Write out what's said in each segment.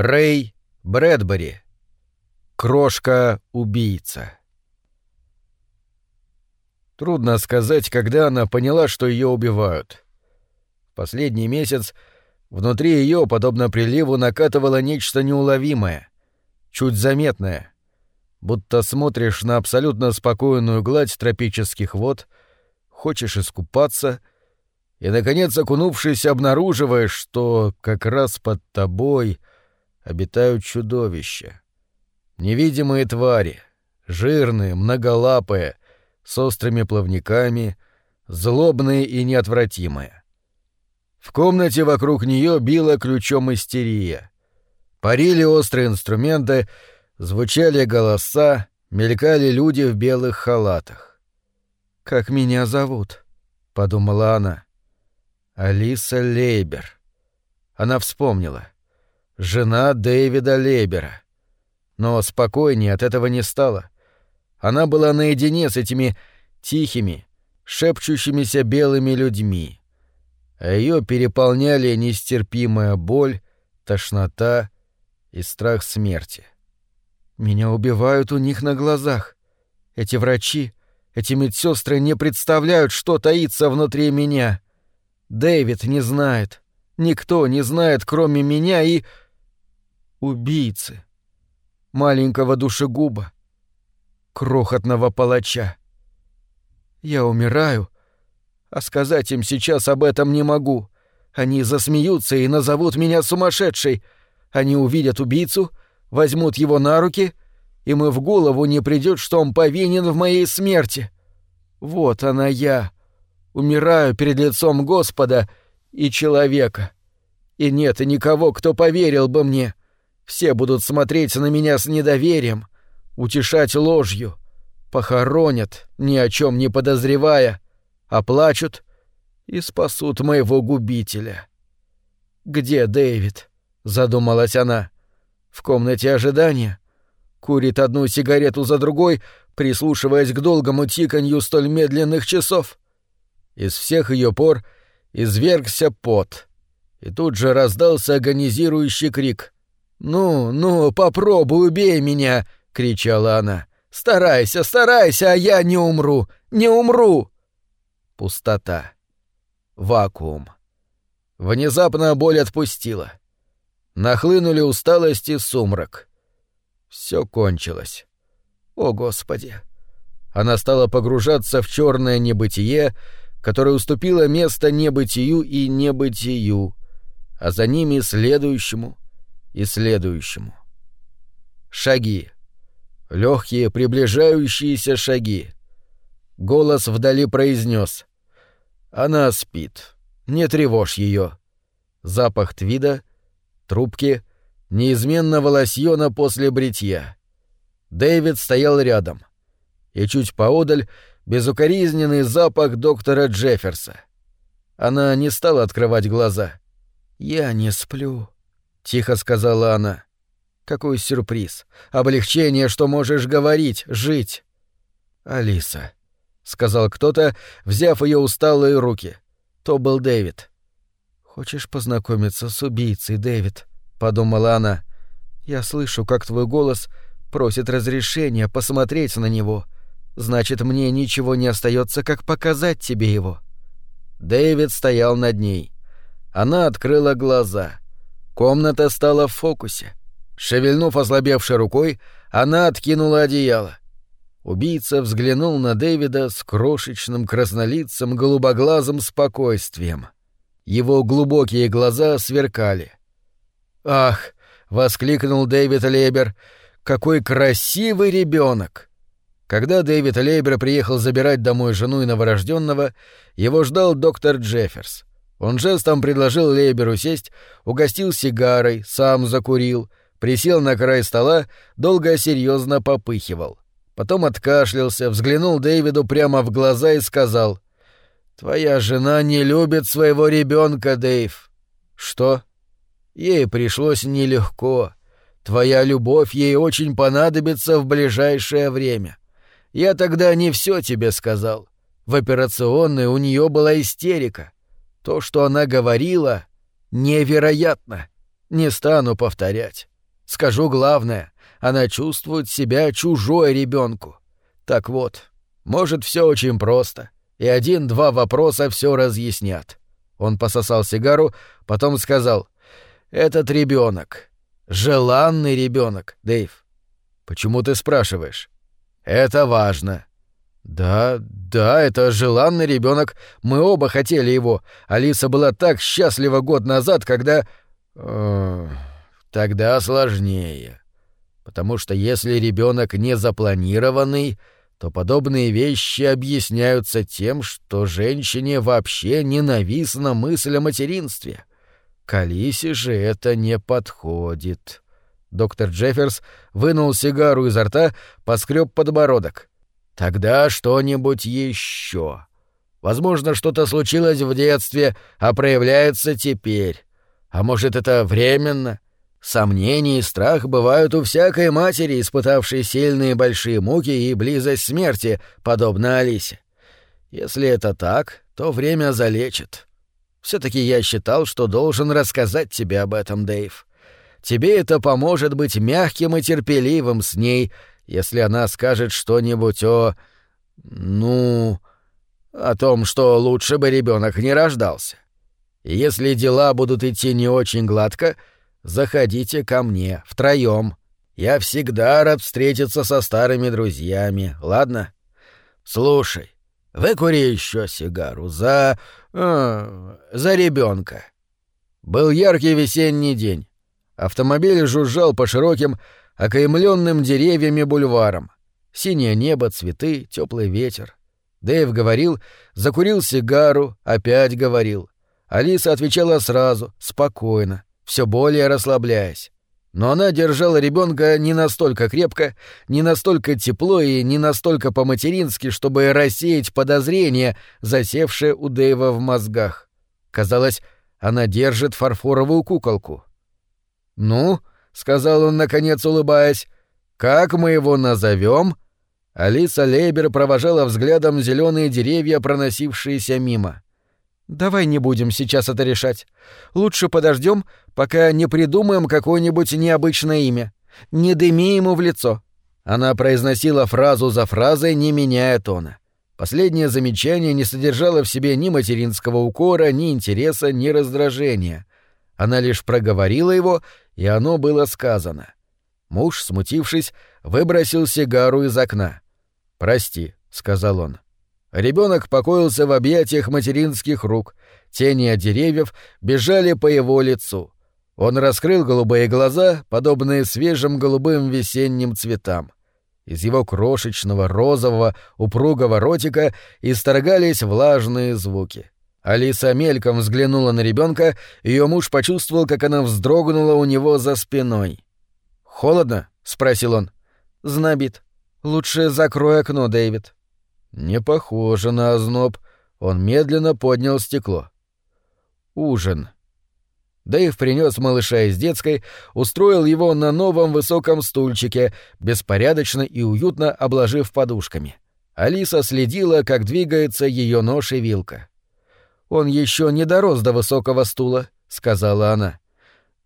Рэй Брэдбери. Крошка-убийца. Трудно сказать, когда она поняла, что ее убивают. Последний месяц внутри ее, подобно приливу, накатывало нечто неуловимое, чуть заметное. Будто смотришь на абсолютно спокойную гладь тропических вод, хочешь искупаться и, наконец, окунувшись, обнаруживаешь, что как раз под тобой обитают чудовища. Невидимые твари, жирные, многолапые, с острыми плавниками, злобные и неотвратимые. В комнате вокруг нее била ключом истерия. Парили острые инструменты, звучали голоса, мелькали люди в белых халатах. «Как меня зовут?» — подумала она. «Алиса Лейбер». Она вспомнила. «Жена Дэвида Лейбера». Но спокойнее от этого не стало. Она была наедине с этими тихими, шепчущимися белыми людьми. А ее переполняли нестерпимая боль, тошнота и страх смерти. Меня убивают у них на глазах. Эти врачи, эти медсестры не представляют, что таится внутри меня. Дэвид не знает. Никто не знает, кроме меня и... Убийцы маленького душегуба, крохотного палача. Я умираю, а сказать им сейчас об этом не могу. Они засмеются и назовут меня сумасшедшей. Они увидят убийцу, возьмут его на руки, и мы в голову не придет, что он повинен в моей смерти. Вот она я. Умираю перед лицом Господа и человека. И нет никого, кто поверил бы мне. Все будут смотреть на меня с недоверием, утешать ложью, похоронят, ни о чем не подозревая, оплачут и спасут моего губителя. «Где Дэвид?» — задумалась она. «В комнате ожидания?» Курит одну сигарету за другой, прислушиваясь к долгому тиканью столь медленных часов. Из всех ее пор извергся пот. И тут же раздался агонизирующий крик. «Ну, ну, попробуй, убей меня!» — кричала она. «Старайся, старайся, а я не умру! Не умру!» Пустота. Вакуум. Внезапно боль отпустила. Нахлынули усталость и сумрак. Все кончилось. О, Господи! Она стала погружаться в черное небытие, которое уступило место небытию и небытию, а за ними следующему — и следующему. Шаги. Легкие приближающиеся шаги. Голос вдали произнес: Она спит. Не тревожь ее. Запах твида, трубки, неизменного лосьона после бритья. Дэвид стоял рядом. И чуть поодаль безукоризненный запах доктора Джефферса. Она не стала открывать глаза. «Я не сплю», тихо сказала она. Какой сюрприз. Облегчение, что можешь говорить, жить. Алиса, сказал кто-то, взяв ее усталые руки. То был Дэвид. Хочешь познакомиться с убийцей, Дэвид? подумала она. Я слышу, как твой голос просит разрешения посмотреть на него. Значит, мне ничего не остается, как показать тебе его. Дэвид стоял над ней. Она открыла глаза. Комната стала в фокусе. Шевельнув ослабевшей рукой, она откинула одеяло. Убийца взглянул на Дэвида с крошечным краснолицым голубоглазым спокойствием. Его глубокие глаза сверкали. «Ах!» — воскликнул Дэвид Лейбер. «Какой красивый ребенок!» Когда Дэвид Лейбер приехал забирать домой жену и новорожденного, его ждал доктор Джефферс. Он жестом предложил Лейберу сесть, угостил сигарой, сам закурил, присел на край стола, долго серьезно попыхивал. Потом откашлялся, взглянул Дэвиду прямо в глаза и сказал «Твоя жена не любит своего ребенка, Дэйв». «Что?» «Ей пришлось нелегко. Твоя любовь ей очень понадобится в ближайшее время. Я тогда не все тебе сказал. В операционной у нее была истерика». То, что она говорила, невероятно. Не стану повторять. Скажу главное. Она чувствует себя чужой ребенку. Так вот, может, все очень просто. И один-два вопроса все разъяснят. Он пососал сигару, потом сказал. Этот ребенок, Желанный ребенок, Дэйв. Почему ты спрашиваешь? Это важно. Да, да, это желанный ребенок. Мы оба хотели его. Алиса была так счастлива год назад, когда... Э, тогда сложнее. Потому что если ребенок не запланированный, то подобные вещи объясняются тем, что женщине вообще ненавистна мысль о материнстве. К Алисе же это не подходит. Доктор Джефферс вынул сигару изо рта, поскреб подбородок. Тогда что-нибудь еще. Возможно, что-то случилось в детстве, а проявляется теперь. А может, это временно? Сомнения и страх бывают у всякой матери, испытавшей сильные большие муки и близость смерти, подобно Алисе. Если это так, то время залечит. все таки я считал, что должен рассказать тебе об этом, Дэйв. Тебе это поможет быть мягким и терпеливым с ней, если она скажет что-нибудь о... ну... о том, что лучше бы ребенок не рождался. И если дела будут идти не очень гладко, заходите ко мне, втроем. Я всегда рад встретиться со старыми друзьями, ладно? Слушай, выкури еще сигару за... Э, за ребенка. Был яркий весенний день. Автомобиль жужжал по широким, окаймленным деревьями бульварам. Синее небо, цветы, теплый ветер. Дэйв говорил, закурил сигару, опять говорил. Алиса отвечала сразу, спокойно, все более расслабляясь. Но она держала ребенка не настолько крепко, не настолько тепло и не настолько по-матерински, чтобы рассеять подозрения, засевшие у Дэйва в мозгах. Казалось, она держит фарфоровую куколку. «Ну?» — сказал он, наконец улыбаясь. «Как мы его назовем?» Алиса Лейбер провожала взглядом зеленые деревья, проносившиеся мимо. «Давай не будем сейчас это решать. Лучше подождем, пока не придумаем какое-нибудь необычное имя. Не дыми ему в лицо». Она произносила фразу за фразой, не меняя тона. Последнее замечание не содержало в себе ни материнского укора, ни интереса, ни раздражения. Она лишь проговорила его и оно было сказано. Муж, смутившись, выбросил сигару из окна. «Прости», — сказал он. Ребенок покоился в объятиях материнских рук, тени от деревьев бежали по его лицу. Он раскрыл голубые глаза, подобные свежим голубым весенним цветам. Из его крошечного, розового, упругого ротика исторгались влажные звуки. Алиса мельком взглянула на ребенка, ее муж почувствовал, как она вздрогнула у него за спиной. «Холодно?» — спросил он. «Знобит. Лучше закрой окно, Дэвид». «Не похоже на озноб». Он медленно поднял стекло. «Ужин». Дэйв принес малыша из детской, устроил его на новом высоком стульчике, беспорядочно и уютно обложив подушками. Алиса следила, как двигается ее нож и вилка. Он еще не дорос до высокого стула, сказала она.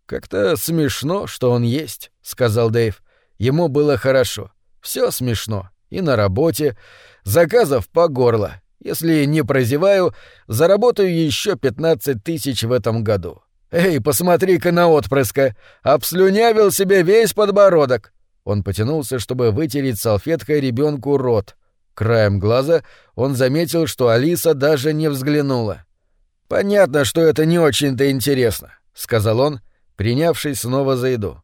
Как-то смешно, что он есть, сказал Дэйв. Ему было хорошо. Все смешно. И на работе. Заказов по горло. Если не прозеваю, заработаю еще пятнадцать тысяч в этом году. Эй, посмотри-ка на отпрыска. Обслюнявил себе весь подбородок. Он потянулся, чтобы вытереть салфеткой ребенку рот. Краем глаза он заметил, что Алиса даже не взглянула. «Понятно, что это не очень-то интересно», — сказал он, принявшись снова за еду.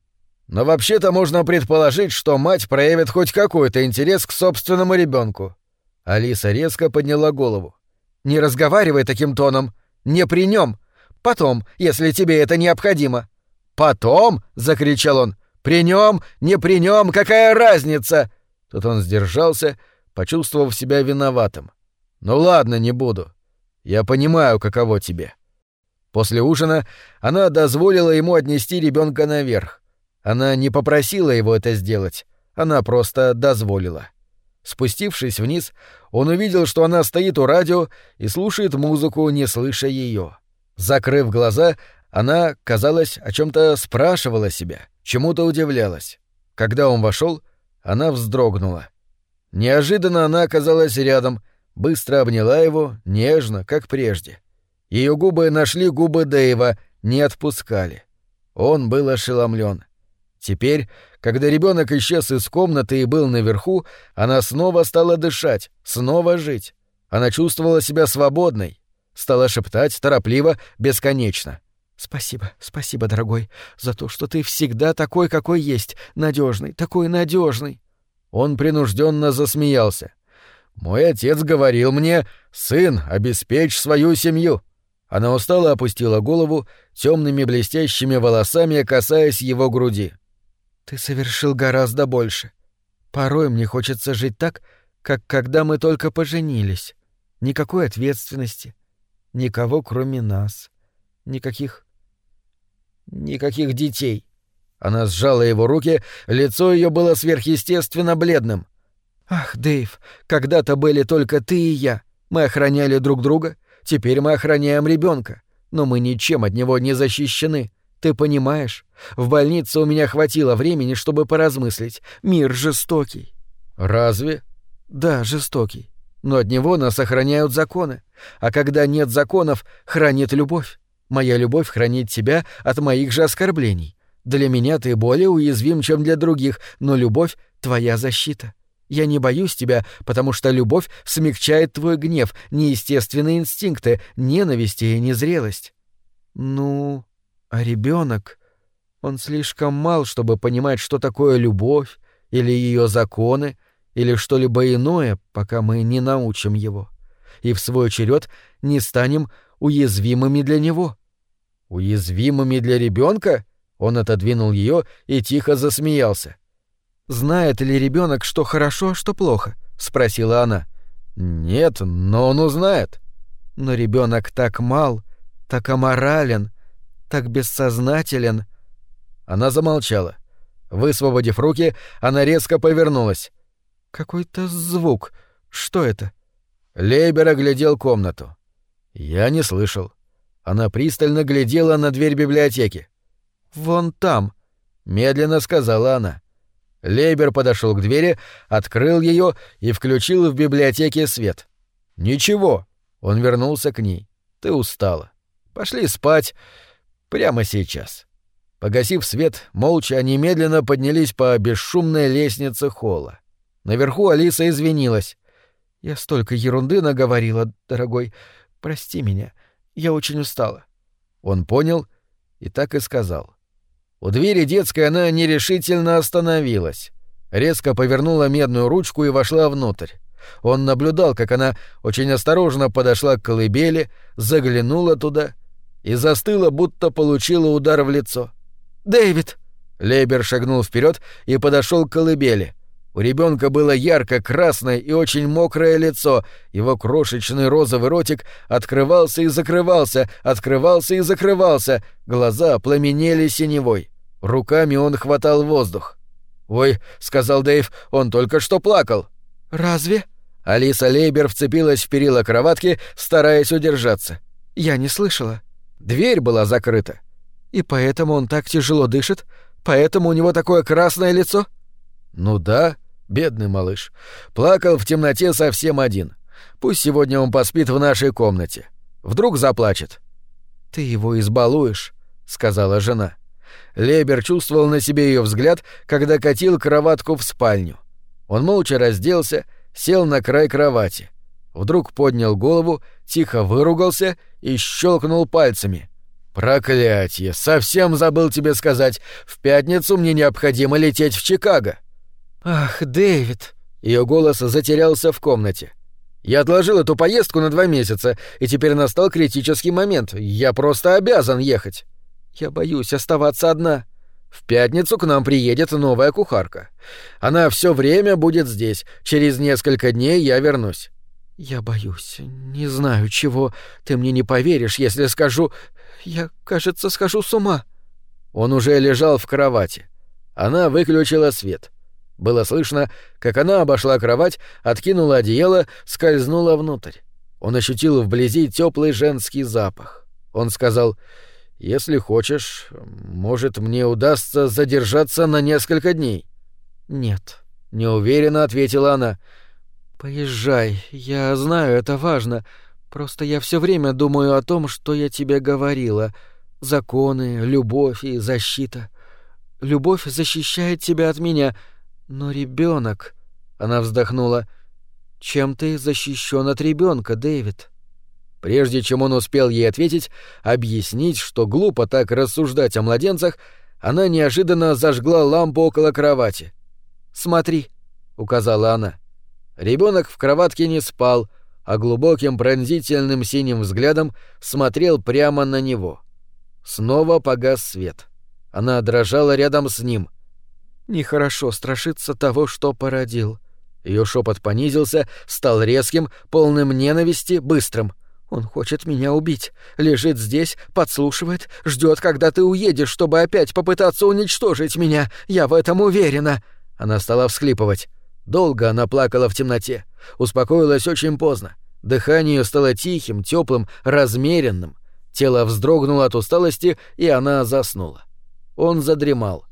«Но вообще-то можно предположить, что мать проявит хоть какой-то интерес к собственному ребенку. Алиса резко подняла голову. «Не разговаривай таким тоном. Не при нем. Потом, если тебе это необходимо». «Потом?» — закричал он. «При нем, не при нем, какая разница?» Тут он сдержался, почувствовав себя виноватым. «Ну ладно, не буду. Я понимаю, каково тебе. После ужина она дозволила ему отнести ребенка наверх. Она не попросила его это сделать, она просто дозволила. Спустившись вниз, он увидел, что она стоит у радио и слушает музыку, не слыша ее. Закрыв глаза, Она, казалось, о чем то спрашивала себя, чему-то удивлялась. Когда он вошел, она вздрогнула. Неожиданно она оказалась рядом, быстро обняла его, нежно, как прежде. Ее губы нашли губы Дэйва, не отпускали. Он был ошеломлен. Теперь, когда ребенок исчез из комнаты и был наверху, она снова стала дышать, снова жить. Она чувствовала себя свободной, стала шептать торопливо, бесконечно. «Спасибо, спасибо, дорогой, за то, что ты всегда такой, какой есть, надежный, такой надежный. Он принужденно засмеялся. «Мой отец говорил мне, сын, обеспечь свою семью». Она устало опустила голову, темными блестящими волосами касаясь его груди. «Ты совершил гораздо больше. Порой мне хочется жить так, как когда мы только поженились. Никакой ответственности. Никого, кроме нас. Никаких... Никаких детей. Она сжала его руки, лицо ее было сверхъестественно бледным. «Ах, Дэйв, когда-то были только ты и я. Мы охраняли друг друга, теперь мы охраняем ребенка, но мы ничем от него не защищены. Ты понимаешь? В больнице у меня хватило времени, чтобы поразмыслить. Мир жестокий». «Разве?» «Да, жестокий. Но от него нас охраняют законы. А когда нет законов, хранит любовь. Моя любовь хранит тебя от моих же оскорблений. Для меня ты более уязвим, чем для других, но любовь — твоя защита. Я не боюсь тебя, потому что любовь смягчает твой гнев, неестественные инстинкты, ненависть и незрелость. Ну, а ребенок, он слишком мал, чтобы понимать, что такое любовь, или ее законы, или что-либо иное, пока мы не научим его. И в свой черед не станем уязвимыми для него. Уязвимыми для ребенка? Он отодвинул ее и тихо засмеялся. «Знает ли ребенок, что хорошо, что плохо?» — спросила она. «Нет, но он узнает». «Но ребенок так мал, так аморален, так бессознателен». Она замолчала. Высвободив руки, она резко повернулась. «Какой-то звук. Что это?» Лейбер оглядел комнату. Я не слышал. Она пристально глядела на дверь библиотеки. «Вон там», — медленно сказала она. Лейбер подошел к двери, открыл ее и включил в библиотеке свет. «Ничего», — он вернулся к ней. «Ты устала. Пошли спать. Прямо сейчас». Погасив свет, молча они медленно поднялись по бесшумной лестнице холла. Наверху Алиса извинилась. «Я столько ерунды наговорила, дорогой. Прости меня. Я очень устала». Он понял и так и сказал. У двери детской она нерешительно остановилась. Резко повернула медную ручку и вошла внутрь. Он наблюдал, как она очень осторожно подошла к колыбели, заглянула туда и застыла, будто получила удар в лицо. «Дэвид!» Лейбер шагнул вперед и подошел к колыбели. У ребенка было ярко-красное и очень мокрое лицо, его крошечный розовый ротик открывался и закрывался, открывался и закрывался, глаза пламенели синевой. Руками он хватал воздух. «Ой», — сказал Дэйв, — «он только что плакал». «Разве?» Алиса Лейбер вцепилась в перила кроватки, стараясь удержаться. «Я не слышала. Дверь была закрыта. И поэтому он так тяжело дышит? Поэтому у него такое красное лицо?» Ну да, бедный малыш. Плакал в темноте совсем один. Пусть сегодня он поспит в нашей комнате. Вдруг заплачет. Ты его избалуешь, сказала жена. Лебер чувствовал на себе ее взгляд, когда катил кроватку в спальню. Он молча разделся, сел на край кровати. Вдруг поднял голову, тихо выругался и щелкнул пальцами. «Проклятье! Совсем забыл тебе сказать. В пятницу мне необходимо лететь в Чикаго». «Ах, Дэвид!» Ее голос затерялся в комнате. «Я отложил эту поездку на два месяца, и теперь настал критический момент. Я просто обязан ехать. Я боюсь оставаться одна. В пятницу к нам приедет новая кухарка. Она все время будет здесь. Через несколько дней я вернусь». «Я боюсь. Не знаю, чего. Ты мне не поверишь, если скажу... Я, кажется, схожу с ума». Он уже лежал в кровати. Она выключила свет. Было слышно, как она обошла кровать, откинула одеяло, скользнула внутрь. Он ощутил вблизи теплый женский запах. Он сказал, Если хочешь, может, мне удастся задержаться на несколько дней. Нет, неуверенно ответила она. Поезжай, я знаю, это важно. Просто я все время думаю о том, что я тебе говорила. Законы, любовь и защита. Любовь защищает тебя от меня, но ребенок. Она вздохнула. Чем ты защищен от ребенка, Дэвид? Прежде чем он успел ей ответить, объяснить, что глупо так рассуждать о младенцах, она неожиданно зажгла лампу около кровати. «Смотри», — указала она. Ребенок в кроватке не спал, а глубоким пронзительным синим взглядом смотрел прямо на него. Снова погас свет. Она дрожала рядом с ним. «Нехорошо страшиться того, что породил». Ее шепот понизился, стал резким, полным ненависти, быстрым. Он хочет меня убить. Лежит здесь, подслушивает, ждет, когда ты уедешь, чтобы опять попытаться уничтожить меня. Я в этом уверена. Она стала всхлипывать. Долго она плакала в темноте. Успокоилась очень поздно. Дыхание стало тихим, теплым, размеренным. Тело вздрогнуло от усталости, и она заснула. Он задремал.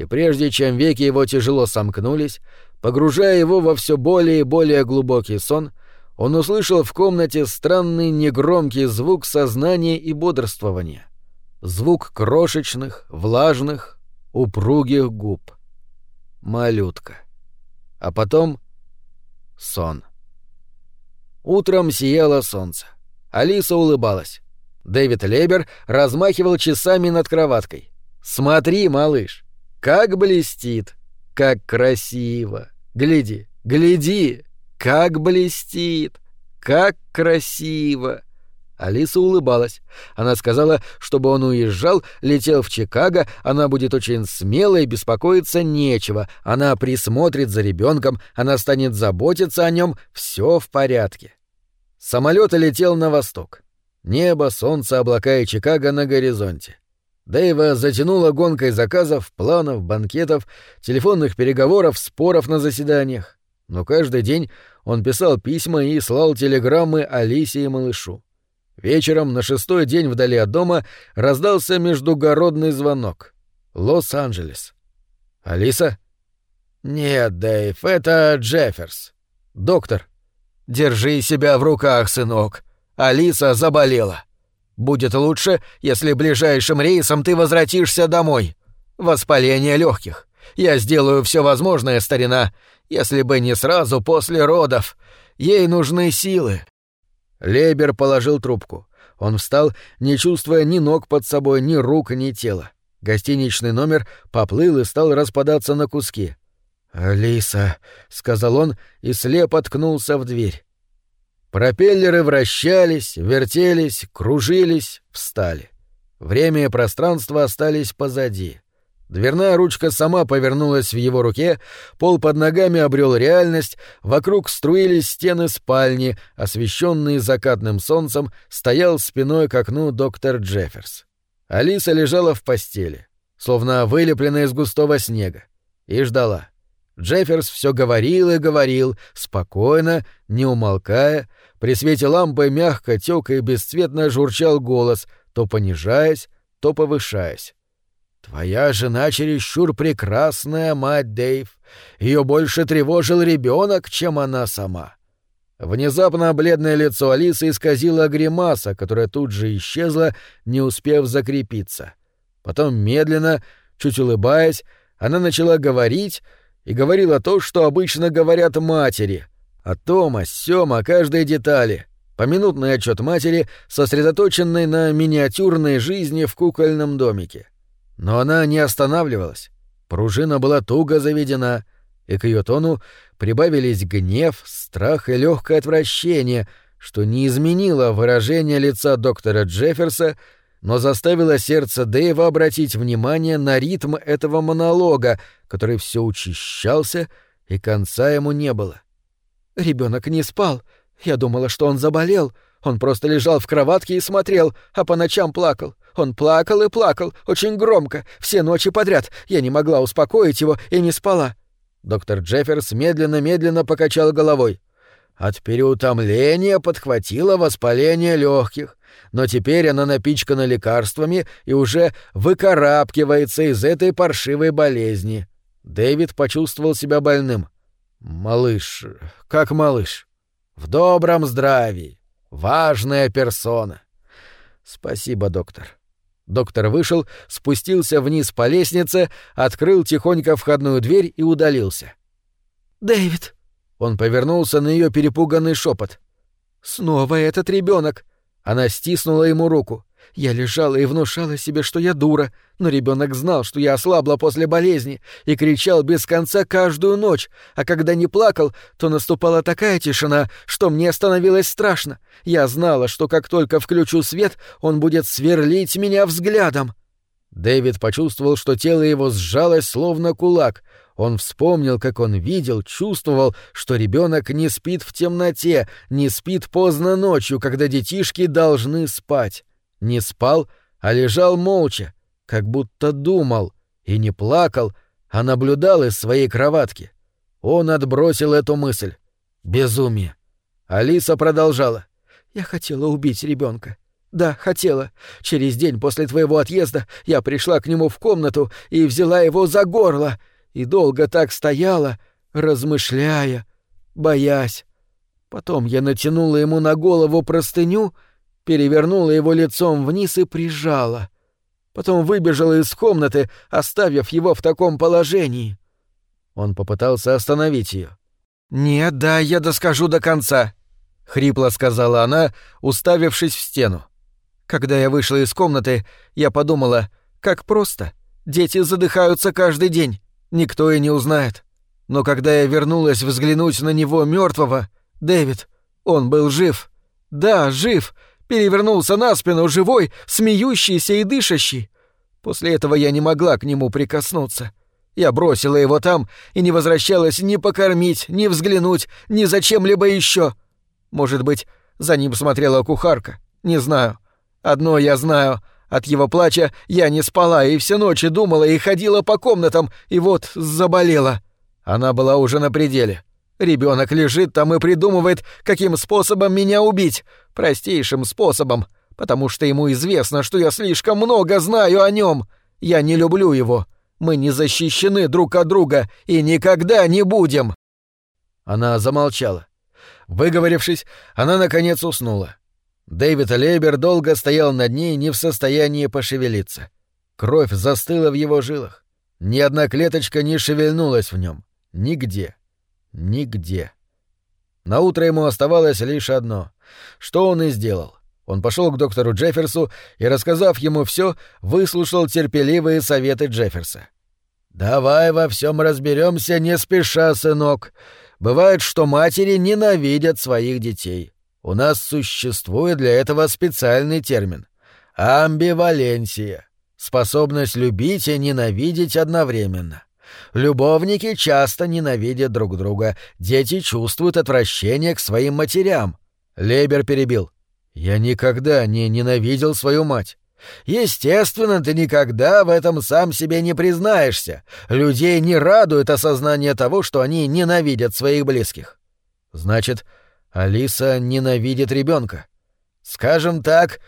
И прежде чем веки его тяжело сомкнулись, погружая его во все более и более глубокий сон, он услышал в комнате странный негромкий звук сознания и бодрствования. Звук крошечных, влажных, упругих губ. Малютка. А потом сон. Утром сияло солнце. Алиса улыбалась. Дэвид Лебер размахивал часами над кроваткой. «Смотри, малыш, как блестит, как красиво! Гляди, гляди!» Как блестит! Как красиво!» Алиса улыбалась. Она сказала, чтобы он уезжал, летел в Чикаго, она будет очень смелой, беспокоиться нечего, она присмотрит за ребенком, она станет заботиться о нем, все в порядке. Самолет летел на восток. Небо, солнце, облака и Чикаго на горизонте. Дэйва затянула гонкой заказов, планов, банкетов, телефонных переговоров, споров на заседаниях. Но каждый день он писал письма и слал телеграммы Алисе и малышу. Вечером на шестой день вдали от дома раздался междугородный звонок. Лос-Анджелес. «Алиса?» «Нет, Дэйв, это Джефферс. Доктор, держи себя в руках, сынок. Алиса заболела. Будет лучше, если ближайшим рейсом ты возвратишься домой. Воспаление легких. Я сделаю все возможное, старина. Если бы не сразу после родов. Ей нужны силы. Лебер положил трубку. Он встал, не чувствуя ни ног под собой, ни рук, ни тела. Гостиничный номер поплыл и стал распадаться на куски. «Алиса», — сказал он и слепо ткнулся в дверь. Пропеллеры вращались, вертелись, кружились, встали. Время и пространство остались позади. Дверная ручка сама повернулась в его руке, пол под ногами обрел реальность, вокруг струились стены спальни, освещенные закатным солнцем, стоял спиной к окну доктор Джефферс. Алиса лежала в постели, словно вылепленная из густого снега, и ждала. Джефферс все говорил и говорил, спокойно, не умолкая, при свете лампы мягко тёк и бесцветно журчал голос, то понижаясь, то повышаясь. Твоя жена чересчур прекрасная, мать Дэйв. Ее больше тревожил ребенок, чем она сама. Внезапно бледное лицо Алисы исказило гримаса, которая тут же исчезла, не успев закрепиться. Потом медленно, чуть улыбаясь, она начала говорить и говорила то, что обычно говорят матери, о том, о сём, о каждой детали. Поминутный отчет матери, сосредоточенный на миниатюрной жизни в кукольном домике. Но она не останавливалась. Пружина была туго заведена, и к ее тону прибавились гнев, страх и легкое отвращение, что не изменило выражение лица доктора Джефферса, но заставило сердце Дэйва обратить внимание на ритм этого монолога, который все учащался, и конца ему не было. Ребенок не спал. Я думала, что он заболел. Он просто лежал в кроватке и смотрел, а по ночам плакал. Он плакал и плакал, очень громко, все ночи подряд. Я не могла успокоить его и не спала. Доктор Джефферс медленно-медленно покачал головой. От переутомления подхватило воспаление легких. но теперь она напичкана лекарствами и уже выкарабкивается из этой паршивой болезни. Дэвид почувствовал себя больным. Малыш, как малыш? В добром здравии. Важная персона. Спасибо, доктор. Доктор вышел, спустился вниз по лестнице, открыл тихонько входную дверь и удалился. «Дэвид!» Он повернулся на ее перепуганный шепот. «Снова этот ребенок! Она стиснула ему руку. Я лежала и внушала себе, что я дура, но ребенок знал, что я ослабла после болезни, и кричал без конца каждую ночь, а когда не плакал, то наступала такая тишина, что мне становилось страшно. Я знала, что как только включу свет, он будет сверлить меня взглядом. Дэвид почувствовал, что тело его сжалось словно кулак, он вспомнил, как он видел, чувствовал, что ребенок не спит в темноте, не спит поздно ночью, когда детишки должны спать. Не спал, а лежал молча, как будто думал, и не плакал, а наблюдал из своей кроватки. Он отбросил эту мысль. Безумие. Алиса продолжала. «Я хотела убить ребенка. Да, хотела. Через день после твоего отъезда я пришла к нему в комнату и взяла его за горло и долго так стояла, размышляя, боясь. Потом я натянула ему на голову простыню, перевернула его лицом вниз и прижала. Потом выбежала из комнаты, оставив его в таком положении. Он попытался остановить ее. «Нет, да, я доскажу до конца», — хрипло сказала она, уставившись в стену. Когда я вышла из комнаты, я подумала, как просто. Дети задыхаются каждый день никто и не узнает. Но когда я вернулась взглянуть на него мертвого, Дэвид, он был жив. Да, жив, перевернулся на спину, живой, смеющийся и дышащий. После этого я не могла к нему прикоснуться. Я бросила его там и не возвращалась ни покормить, ни взглянуть, ни за чем-либо еще. Может быть, за ним смотрела кухарка, не знаю. Одно я знаю — от его плача я не спала и все ночи думала и ходила по комнатам, и вот заболела. Она была уже на пределе. Ребенок лежит там и придумывает, каким способом меня убить. Простейшим способом. Потому что ему известно, что я слишком много знаю о нем. Я не люблю его. Мы не защищены друг от друга и никогда не будем. Она замолчала. Выговорившись, она наконец уснула. Дэвид Лейбер долго стоял над ней, не в состоянии пошевелиться. Кровь застыла в его жилах. Ни одна клеточка не шевельнулась в нем. Нигде. Нигде. На утро ему оставалось лишь одно. Что он и сделал. Он пошел к доктору Джефферсу и, рассказав ему все, выслушал терпеливые советы Джефферса. «Давай во всем разберемся не спеша, сынок. Бывает, что матери ненавидят своих детей. У нас существует для этого специальный термин — амбиваленсия, способность любить и ненавидеть одновременно. Любовники часто ненавидят друг друга, дети чувствуют отвращение к своим матерям. Лебер перебил. «Я никогда не ненавидел свою мать». Естественно, ты никогда в этом сам себе не признаешься. Людей не радует осознание того, что они ненавидят своих близких. Значит, Алиса ненавидит ребенка. Скажем так,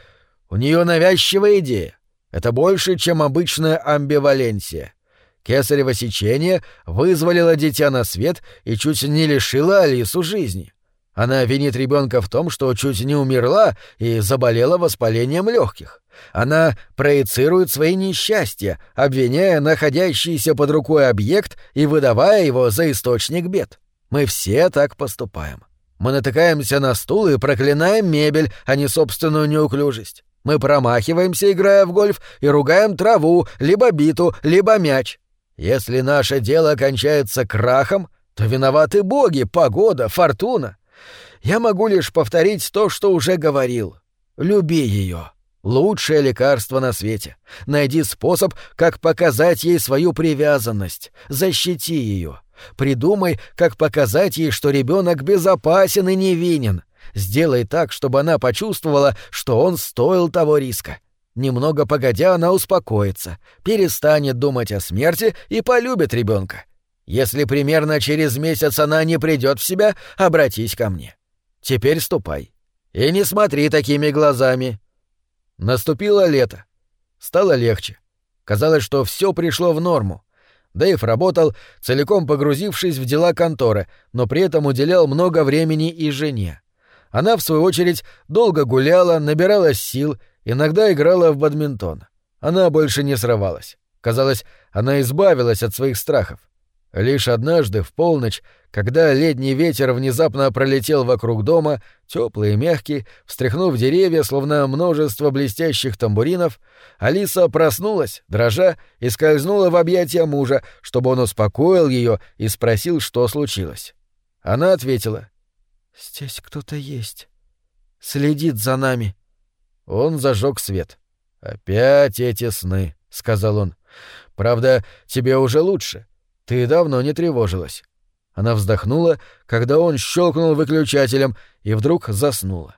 у нее навязчивая идея. Это больше, чем обычная амбиваленсия. Кесарево сечение вызволило дитя на свет и чуть не лишило Алису жизни. Она винит ребенка в том, что чуть не умерла и заболела воспалением легких. Она проецирует свои несчастья, обвиняя находящийся под рукой объект и выдавая его за источник бед. Мы все так поступаем. Мы натыкаемся на стул и проклинаем мебель, а не собственную неуклюжесть. Мы промахиваемся, играя в гольф, и ругаем траву, либо биту, либо мяч. Если наше дело кончается крахом, то виноваты боги, погода, фортуна. Я могу лишь повторить то, что уже говорил. Люби ее. Лучшее лекарство на свете. Найди способ, как показать ей свою привязанность. Защити ее. Придумай, как показать ей, что ребенок безопасен и невинен. Сделай так, чтобы она почувствовала, что он стоил того риска. Немного погодя, она успокоится, перестанет думать о смерти и полюбит ребенка. Если примерно через месяц она не придет в себя, обратись ко мне. Теперь ступай. И не смотри такими глазами. Наступило лето. Стало легче. Казалось, что все пришло в норму. Дэйв работал, целиком погрузившись в дела конторы, но при этом уделял много времени и жене. Она, в свою очередь, долго гуляла, набиралась сил, иногда играла в бадминтон. Она больше не срывалась. Казалось, она избавилась от своих страхов. Лишь однажды, в полночь, когда летний ветер внезапно пролетел вокруг дома, теплый и мягкий, встряхнув деревья, словно множество блестящих тамбуринов, Алиса проснулась, дрожа, и скользнула в объятия мужа, чтобы он успокоил ее и спросил, что случилось. Она ответила. «Здесь кто-то есть. Следит за нами». Он зажег свет. «Опять эти сны», — сказал он. «Правда, тебе уже лучше. Ты давно не тревожилась». Она вздохнула, когда он щелкнул выключателем и вдруг заснула.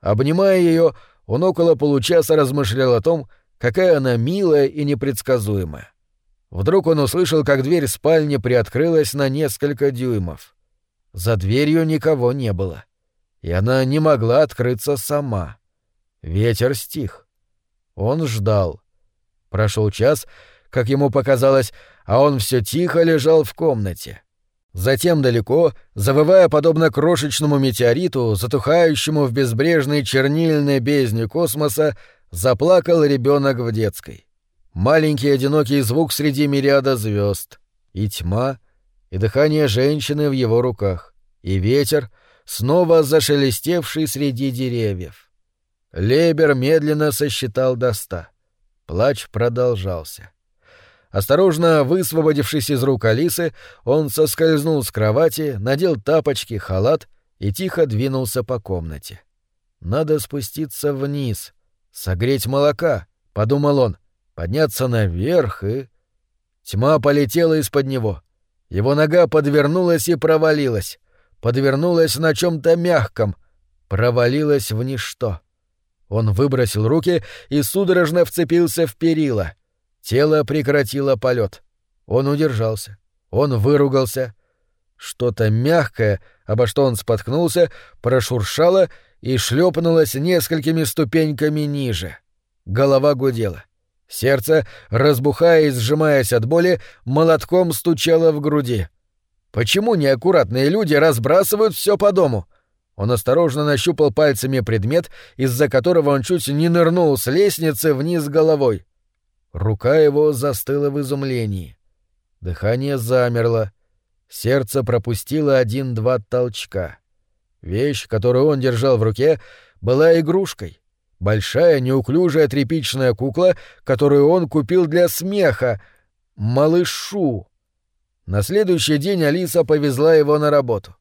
Обнимая ее, он около получаса размышлял о том, какая она милая и непредсказуемая. Вдруг он услышал, как дверь спальни приоткрылась на несколько дюймов. За дверью никого не было, и она не могла открыться сама. Ветер стих. Он ждал. Прошел час, как ему показалось, а он все тихо лежал в комнате. Затем далеко, завывая подобно крошечному метеориту, затухающему в безбрежной чернильной бездне космоса, заплакал ребенок в детской. Маленький одинокий звук среди мириада звезд, и тьма, и дыхание женщины в его руках, и ветер, снова зашелестевший среди деревьев. Лебер медленно сосчитал до ста. Плач продолжался. Осторожно высвободившись из рук Алисы, он соскользнул с кровати, надел тапочки, халат и тихо двинулся по комнате. «Надо спуститься вниз, согреть молока», — подумал он, — «подняться наверх и...» Тьма полетела из-под него. Его нога подвернулась и провалилась. Подвернулась на чем то мягком, провалилась в ничто. Он выбросил руки и судорожно вцепился в перила — Тело прекратило полет. Он удержался. Он выругался. Что-то мягкое, обо что он споткнулся, прошуршало и шлепнулось несколькими ступеньками ниже. Голова гудела. Сердце, разбухая и сжимаясь от боли, молотком стучало в груди. Почему неаккуратные люди разбрасывают все по дому? Он осторожно нащупал пальцами предмет, из-за которого он чуть не нырнул с лестницы вниз головой. Рука его застыла в изумлении. Дыхание замерло. Сердце пропустило один-два толчка. Вещь, которую он держал в руке, была игрушкой. Большая, неуклюжая тряпичная кукла, которую он купил для смеха. Малышу. На следующий день Алиса повезла его на работу.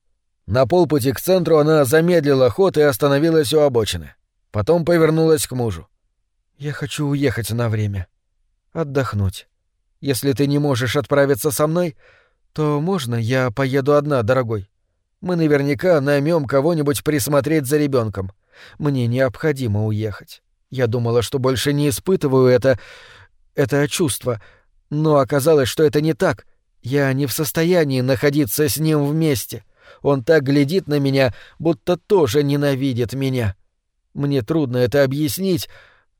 На полпути к центру она замедлила ход и остановилась у обочины. Потом повернулась к мужу. «Я хочу уехать на время», отдохнуть. Если ты не можешь отправиться со мной, то можно я поеду одна, дорогой? Мы наверняка наймем кого-нибудь присмотреть за ребенком. Мне необходимо уехать. Я думала, что больше не испытываю это... это чувство. Но оказалось, что это не так. Я не в состоянии находиться с ним вместе. Он так глядит на меня, будто тоже ненавидит меня. Мне трудно это объяснить.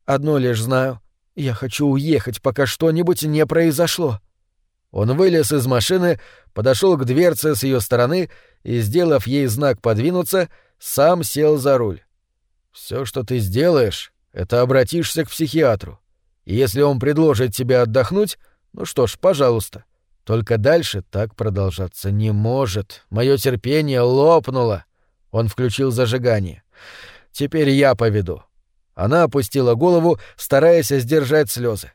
Одно лишь знаю. Я хочу уехать, пока что-нибудь не произошло. Он вылез из машины, подошел к дверце с ее стороны и, сделав ей знак подвинуться, сам сел за руль. Все, что ты сделаешь, это обратишься к психиатру. И если он предложит тебе отдохнуть, ну что ж, пожалуйста. Только дальше так продолжаться не может. Мое терпение лопнуло. Он включил зажигание. Теперь я поведу. Она опустила голову, стараясь сдержать слезы.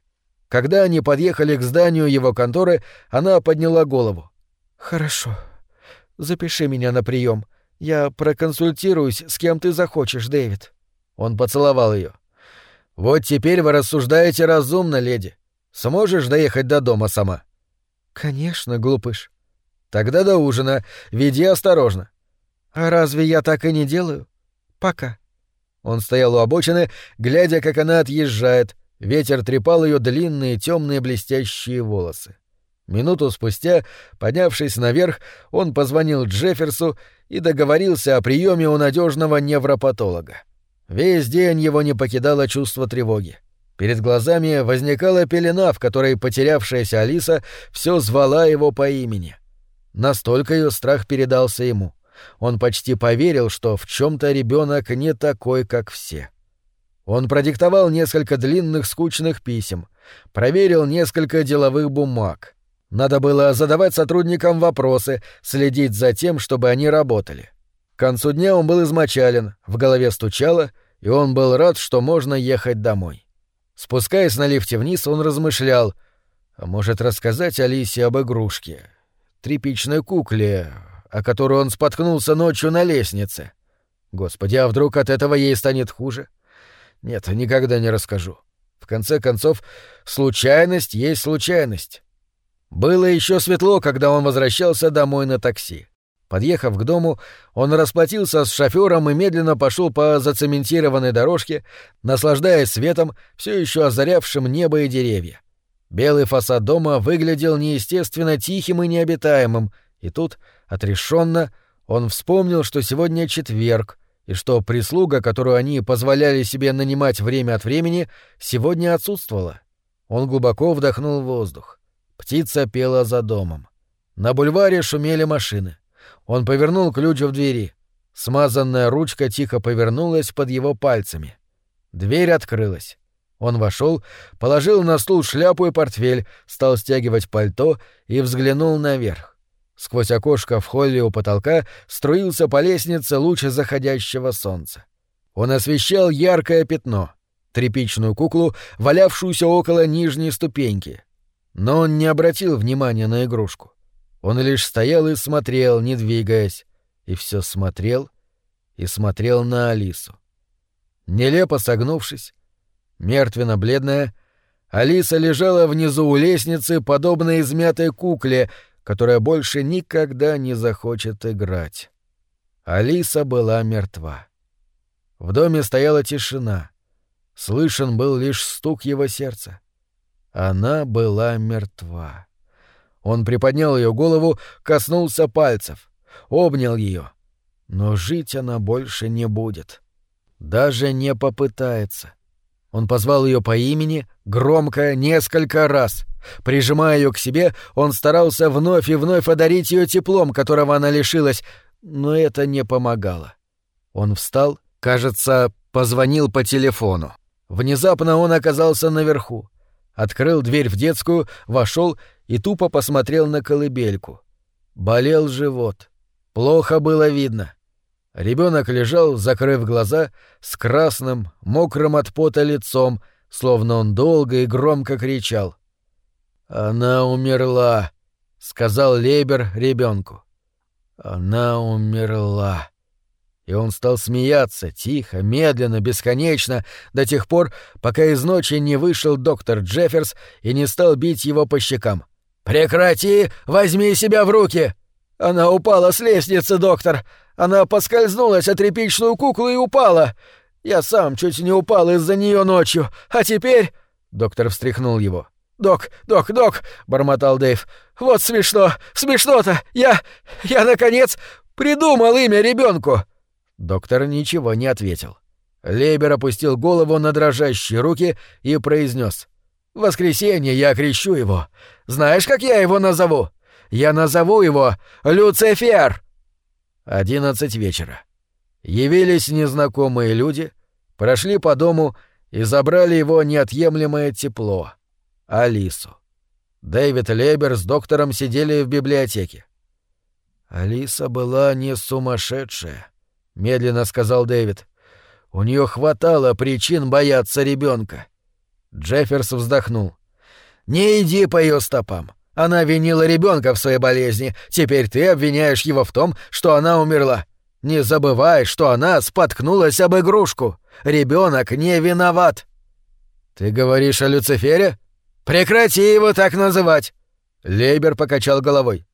Когда они подъехали к зданию его конторы, она подняла голову. «Хорошо. Запиши меня на прием. Я проконсультируюсь, с кем ты захочешь, Дэвид». Он поцеловал ее. «Вот теперь вы рассуждаете разумно, леди. Сможешь доехать до дома сама?» «Конечно, глупыш». «Тогда до ужина. Веди осторожно». «А разве я так и не делаю? Пока». Он стоял у обочины, глядя, как она отъезжает. Ветер трепал ее длинные темные блестящие волосы. Минуту спустя, поднявшись наверх, он позвонил Джефферсу и договорился о приеме у надежного невропатолога. Весь день его не покидало чувство тревоги. Перед глазами возникала пелена, в которой потерявшаяся Алиса все звала его по имени. Настолько ее страх передался ему. Он почти поверил, что в чем-то ребенок не такой, как все. Он продиктовал несколько длинных скучных писем, проверил несколько деловых бумаг. Надо было задавать сотрудникам вопросы, следить за тем, чтобы они работали. К концу дня он был измочален, в голове стучало, и он был рад, что можно ехать домой. Спускаясь на лифте вниз, он размышлял, а может рассказать Алисе об игрушке, тряпичной кукле, о которой он споткнулся ночью на лестнице. Господи, а вдруг от этого ей станет хуже? Нет, никогда не расскажу. В конце концов, случайность есть случайность. Было еще светло, когда он возвращался домой на такси. Подъехав к дому, он расплатился с шофером и медленно пошел по зацементированной дорожке, наслаждаясь светом, все еще озарявшим небо и деревья. Белый фасад дома выглядел неестественно тихим и необитаемым, и тут, отрешенно, он вспомнил, что сегодня четверг, и что прислуга, которую они позволяли себе нанимать время от времени, сегодня отсутствовала. Он глубоко вдохнул воздух. Птица пела за домом. На бульваре шумели машины. Он повернул ключ в двери. Смазанная ручка тихо повернулась под его пальцами. Дверь открылась. Он вошел, положил на стул шляпу и портфель, стал стягивать пальто и взглянул наверх. Сквозь окошко в холле у потолка струился по лестнице луч заходящего солнца. Он освещал яркое пятно — тряпичную куклу, валявшуюся около нижней ступеньки. Но он не обратил внимания на игрушку. Он лишь стоял и смотрел, не двигаясь, и все смотрел и смотрел на Алису. Нелепо согнувшись, мертвенно-бледная, Алиса лежала внизу у лестницы, подобно измятой кукле, которая больше никогда не захочет играть. Алиса была мертва. В доме стояла тишина. Слышен был лишь стук его сердца. Она была мертва. Он приподнял ее голову, коснулся пальцев, обнял ее. Но жить она больше не будет. Даже не попытается. Он позвал ее по имени, громко, несколько раз. Прижимая ее к себе, он старался вновь и вновь одарить ее теплом, которого она лишилась, но это не помогало. Он встал, кажется, позвонил по телефону. Внезапно он оказался наверху. Открыл дверь в детскую, вошел и тупо посмотрел на колыбельку. Болел живот. Плохо было видно. Ребенок лежал, закрыв глаза, с красным, мокрым от пота лицом, словно он долго и громко кричал. «Она умерла», — сказал Лейбер ребенку. «Она умерла» и он стал смеяться, тихо, медленно, бесконечно, до тех пор, пока из ночи не вышел доктор Джефферс и не стал бить его по щекам. «Прекрати! Возьми себя в руки!» «Она упала с лестницы, доктор! Она поскользнулась от тряпичную куклу и упала! Я сам чуть не упал из-за нее ночью, а теперь...» Доктор встряхнул его. «Док, док, док!» — бормотал Дэйв. «Вот смешно! Смешно-то! Я... я, наконец, придумал имя ребенку. Доктор ничего не ответил. Лейбер опустил голову на дрожащие руки и произнес: «В воскресенье я крещу его. Знаешь, как я его назову? Я назову его Люцифер!» Одиннадцать вечера. Явились незнакомые люди, прошли по дому и забрали его неотъемлемое тепло — Алису. Дэвид Лейбер с доктором сидели в библиотеке. Алиса была не сумасшедшая медленно сказал Дэвид. У нее хватало причин бояться ребенка. Джефферс вздохнул. Не иди по ее стопам. Она винила ребенка в своей болезни. Теперь ты обвиняешь его в том, что она умерла. Не забывай, что она споткнулась об игрушку. Ребенок не виноват. Ты говоришь о Люцифере? Прекрати его так называть. Лейбер покачал головой.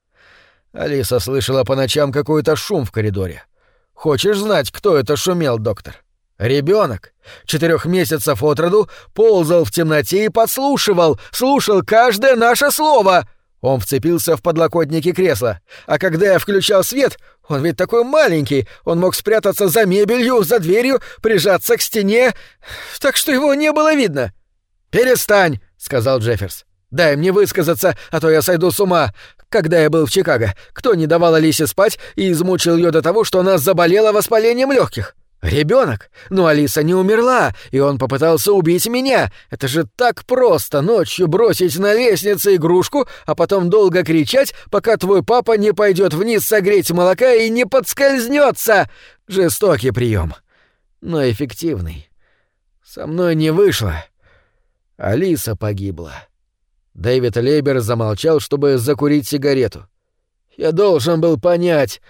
Алиса слышала по ночам какой-то шум в коридоре. Хочешь знать, кто это шумел, доктор? Ребенок, четырех месяцев от роду, ползал в темноте и подслушивал, слушал каждое наше слово. Он вцепился в подлокотники кресла. А когда я включал свет, он ведь такой маленький, он мог спрятаться за мебелью, за дверью, прижаться к стене, так что его не было видно. «Перестань», — сказал Джефферс. «Дай мне высказаться, а то я сойду с ума. Когда я был в Чикаго, кто не давал Алисе спать и измучил ее до того, что она заболела воспалением легких? Ребенок. Но Алиса не умерла, и он попытался убить меня. Это же так просто ночью бросить на лестнице игрушку, а потом долго кричать, пока твой папа не пойдет вниз согреть молока и не подскользнется. Жестокий прием, но эффективный. Со мной не вышло. Алиса погибла. Дэвид Лейбер замолчал, чтобы закурить сигарету. Я должен был понять.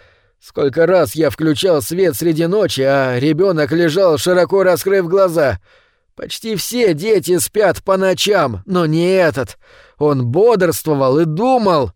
Сколько раз я включал свет среди ночи, а ребенок лежал, широко раскрыв глаза. Почти все дети спят по ночам, но не этот. Он бодрствовал и думал.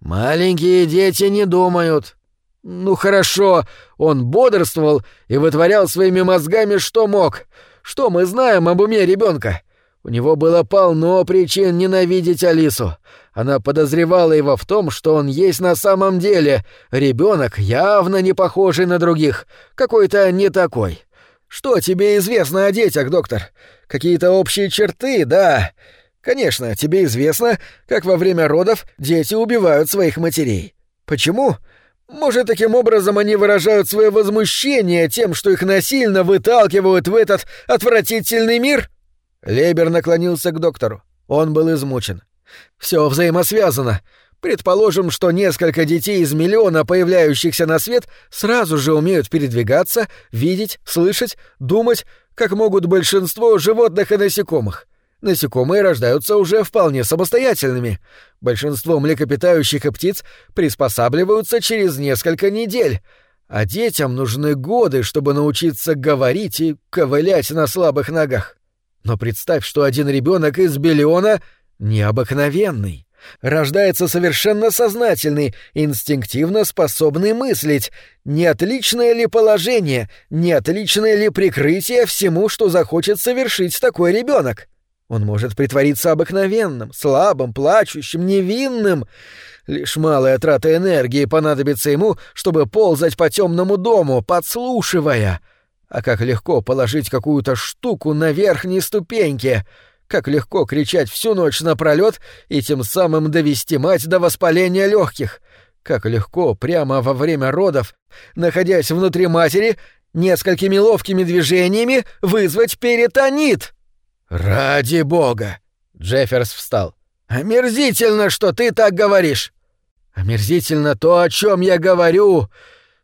Маленькие дети не думают. Ну хорошо, он бодрствовал и вытворял своими мозгами что мог. Что мы знаем об уме ребенка? У него было полно причин ненавидеть Алису. Она подозревала его в том, что он есть на самом деле. Ребенок явно не похожий на других. Какой-то не такой. Что тебе известно о детях, доктор? Какие-то общие черты, да. Конечно, тебе известно, как во время родов дети убивают своих матерей. Почему? Может, таким образом они выражают свое возмущение тем, что их насильно выталкивают в этот отвратительный мир? — Лебер наклонился к доктору. Он был измучен. Все взаимосвязано. Предположим, что несколько детей из миллиона, появляющихся на свет, сразу же умеют передвигаться, видеть, слышать, думать, как могут большинство животных и насекомых. Насекомые рождаются уже вполне самостоятельными. Большинство млекопитающих и птиц приспосабливаются через несколько недель. А детям нужны годы, чтобы научиться говорить и ковылять на слабых ногах. Но представь, что один ребенок из биллиона необыкновенный. Рождается совершенно сознательный, инстинктивно способный мыслить. Не отличное ли положение, не отличное ли прикрытие всему, что захочет совершить такой ребенок? Он может притвориться обыкновенным, слабым, плачущим, невинным. Лишь малая трата энергии понадобится ему, чтобы ползать по темному дому, подслушивая — а как легко положить какую-то штуку на верхней ступеньке! Как легко кричать всю ночь напролёт и тем самым довести мать до воспаления легких! Как легко прямо во время родов, находясь внутри матери, несколькими ловкими движениями вызвать перитонит! «Ради бога!» — Джефферс встал. «Омерзительно, что ты так говоришь!» «Омерзительно то, о чем я говорю!»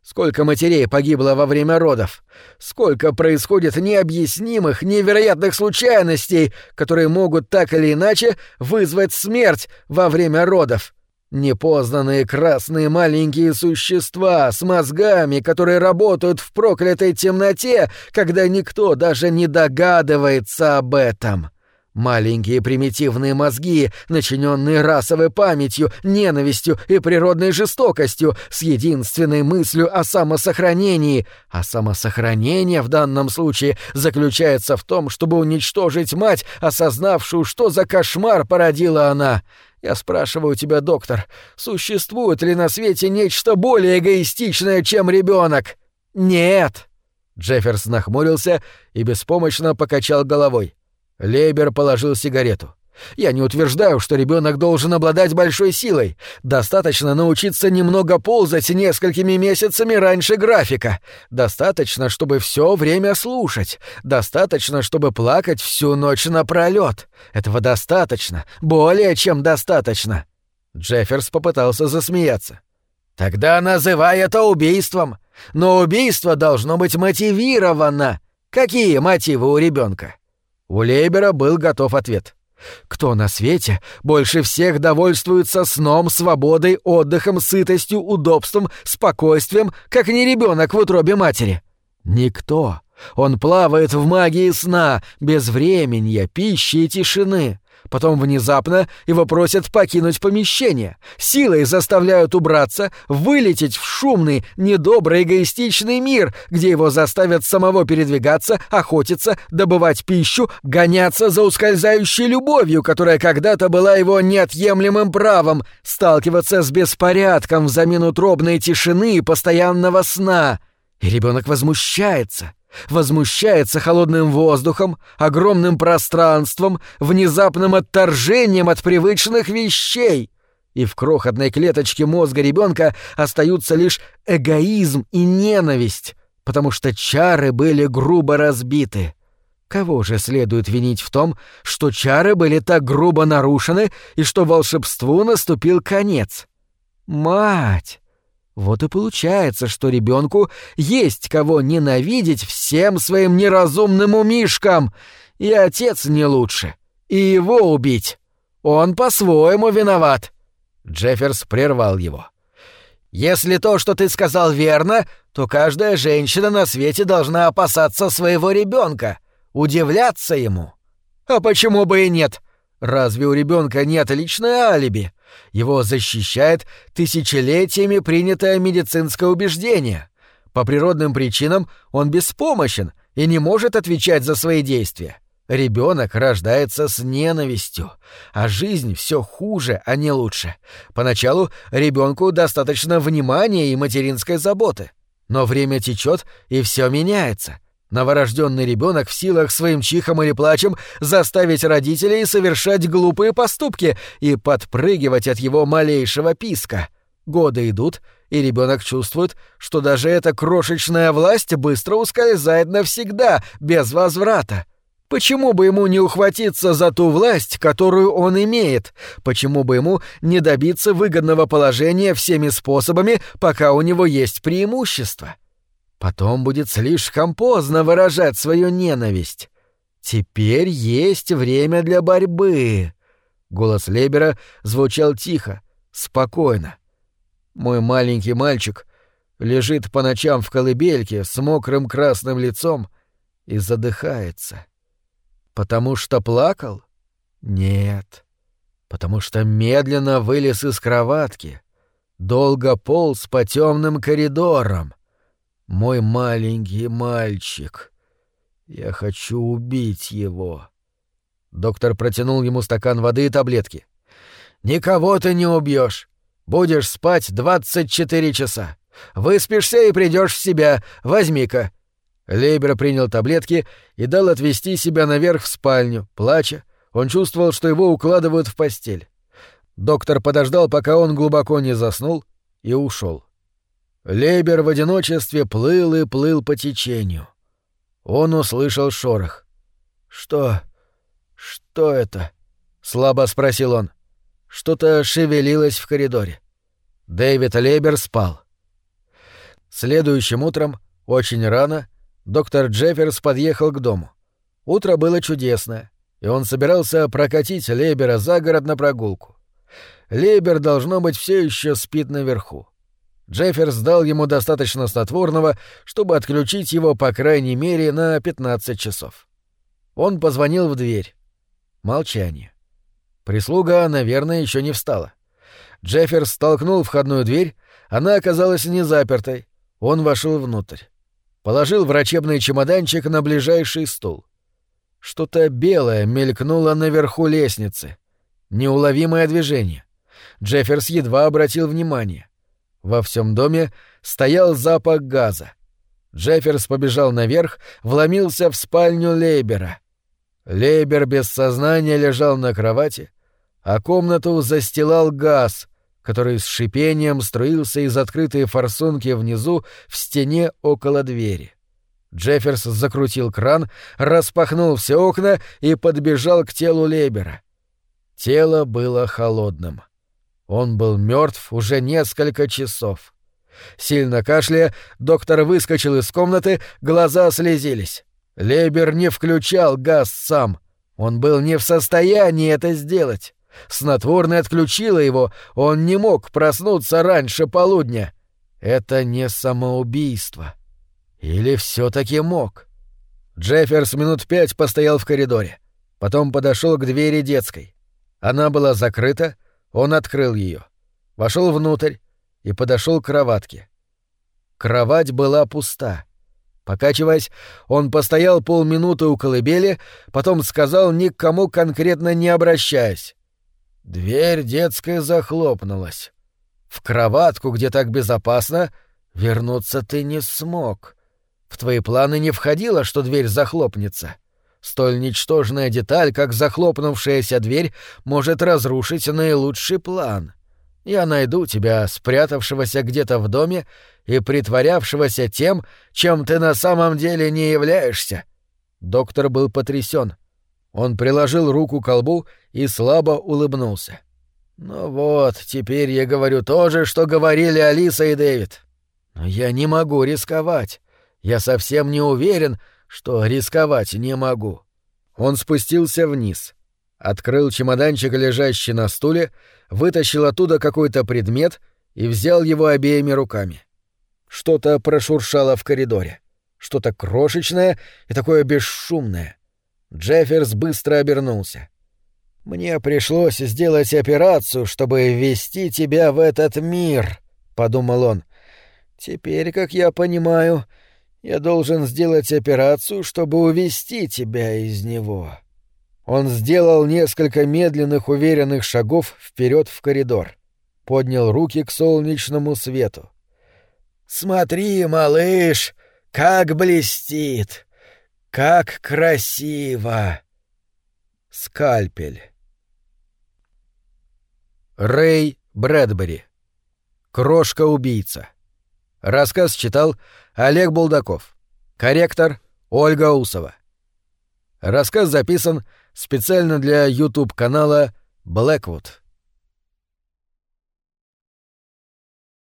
Сколько матерей погибло во время родов? Сколько происходит необъяснимых, невероятных случайностей, которые могут так или иначе вызвать смерть во время родов? Непознанные красные маленькие существа с мозгами, которые работают в проклятой темноте, когда никто даже не догадывается об этом. Маленькие примитивные мозги, начиненные расовой памятью, ненавистью и природной жестокостью, с единственной мыслью о самосохранении. А самосохранение в данном случае заключается в том, чтобы уничтожить мать, осознавшую, что за кошмар породила она. Я спрашиваю тебя, доктор, существует ли на свете нечто более эгоистичное, чем ребенок? Нет. Джефферс нахмурился и беспомощно покачал головой. Лейбер положил сигарету. Я не утверждаю, что ребенок должен обладать большой силой. Достаточно научиться немного ползать несколькими месяцами раньше графика. Достаточно, чтобы все время слушать. Достаточно, чтобы плакать всю ночь напролет. Этого достаточно. Более чем достаточно. Джефферс попытался засмеяться. Тогда называй это убийством. Но убийство должно быть мотивировано. Какие мотивы у ребенка? У Лейбера был готов ответ. Кто на свете больше всех довольствуется сном, свободой, отдыхом, сытостью, удобством, спокойствием, как не ребенок в утробе матери? Никто. Он плавает в магии сна, без времени, пищи и тишины. Потом внезапно его просят покинуть помещение, силой заставляют убраться, вылететь в шумный, недобрый, эгоистичный мир, где его заставят самого передвигаться, охотиться, добывать пищу, гоняться за ускользающей любовью, которая когда-то была его неотъемлемым правом, сталкиваться с беспорядком взамен утробной тишины и постоянного сна. И ребенок возмущается — возмущается холодным воздухом, огромным пространством, внезапным отторжением от привычных вещей. И в крохотной клеточке мозга ребенка остаются лишь эгоизм и ненависть, потому что чары были грубо разбиты. Кого же следует винить в том, что чары были так грубо нарушены и что волшебству наступил конец? Мать! Вот и получается, что ребенку есть кого ненавидеть всем своим неразумным умишкам, и отец не лучше, и его убить. Он по-своему виноват. Джефферс прервал его. Если то, что ты сказал, верно, то каждая женщина на свете должна опасаться своего ребенка, удивляться ему. А почему бы и нет? Разве у ребенка нет личной алиби? Его защищает тысячелетиями принятое медицинское убеждение. По природным причинам он беспомощен и не может отвечать за свои действия. Ребенок рождается с ненавистью, а жизнь все хуже, а не лучше. Поначалу ребенку достаточно внимания и материнской заботы. Но время течет, и все меняется. Новорожденный ребенок в силах своим чихом или плачем заставить родителей совершать глупые поступки и подпрыгивать от его малейшего писка. Годы идут, и ребенок чувствует, что даже эта крошечная власть быстро ускользает навсегда, без возврата. Почему бы ему не ухватиться за ту власть, которую он имеет? Почему бы ему не добиться выгодного положения всеми способами, пока у него есть преимущество? Потом будет слишком поздно выражать свою ненависть. Теперь есть время для борьбы. Голос Лебера звучал тихо, спокойно. Мой маленький мальчик лежит по ночам в колыбельке с мокрым красным лицом и задыхается. Потому что плакал? Нет. Потому что медленно вылез из кроватки, долго полз по темным коридорам — мой маленький мальчик. Я хочу убить его. Доктор протянул ему стакан воды и таблетки. Никого ты не убьешь. Будешь спать двадцать четыре часа. Выспишься и придешь в себя. Возьми-ка. Лейбер принял таблетки и дал отвести себя наверх в спальню, плача. Он чувствовал, что его укладывают в постель. Доктор подождал, пока он глубоко не заснул, и ушел. Лейбер в одиночестве плыл и плыл по течению. Он услышал шорох. «Что? Что это?» — слабо спросил он. Что-то шевелилось в коридоре. Дэвид Лейбер спал. Следующим утром, очень рано, доктор Джефферс подъехал к дому. Утро было чудесное, и он собирался прокатить Лейбера за город на прогулку. Лейбер, должно быть, все еще спит наверху. Джефферс дал ему достаточно снотворного, чтобы отключить его по крайней мере на 15 часов. Он позвонил в дверь. Молчание. Прислуга, наверное, еще не встала. Джефферс толкнул входную дверь, она оказалась не запертой. Он вошел внутрь. Положил врачебный чемоданчик на ближайший стул. Что-то белое мелькнуло наверху лестницы. Неуловимое движение. Джефферс едва обратил внимание. Во всем доме стоял запах газа. Джефферс побежал наверх, вломился в спальню Лейбера. Лейбер без сознания лежал на кровати, а комнату застилал газ, который с шипением струился из открытой форсунки внизу в стене около двери. Джефферс закрутил кран, распахнул все окна и подбежал к телу Лейбера. Тело было холодным. — он был мертв уже несколько часов. Сильно кашляя, доктор выскочил из комнаты, глаза слезились. Лебер не включал газ сам. Он был не в состоянии это сделать. Снотворное отключило его, он не мог проснуться раньше полудня. Это не самоубийство. Или все таки мог? Джефферс минут пять постоял в коридоре. Потом подошел к двери детской. Она была закрыта, он открыл ее, вошел внутрь и подошел к кроватке. Кровать была пуста. Покачиваясь, он постоял полминуты у колыбели, потом сказал, ни к кому конкретно не обращаясь. Дверь детская захлопнулась. В кроватку, где так безопасно, вернуться ты не смог. В твои планы не входило, что дверь захлопнется. Столь ничтожная деталь, как захлопнувшаяся дверь, может разрушить наилучший план. Я найду тебя, спрятавшегося где-то в доме и притворявшегося тем, чем ты на самом деле не являешься. Доктор был потрясен. Он приложил руку к колбу и слабо улыбнулся. «Ну вот, теперь я говорю то же, что говорили Алиса и Дэвид. Но я не могу рисковать. Я совсем не уверен, что рисковать не могу». Он спустился вниз, открыл чемоданчик, лежащий на стуле, вытащил оттуда какой-то предмет и взял его обеими руками. Что-то прошуршало в коридоре. Что-то крошечное и такое бесшумное. Джефферс быстро обернулся. «Мне пришлось сделать операцию, чтобы ввести тебя в этот мир», — подумал он. «Теперь, как я понимаю, я должен сделать операцию, чтобы увести тебя из него». Он сделал несколько медленных уверенных шагов вперед в коридор. Поднял руки к солнечному свету. «Смотри, малыш, как блестит! Как красиво!» Скальпель. Рэй Брэдбери. Крошка-убийца. Рассказ читал Олег Булдаков. Корректор Ольга Усова. Рассказ записан специально для YouTube-канала Blackwood.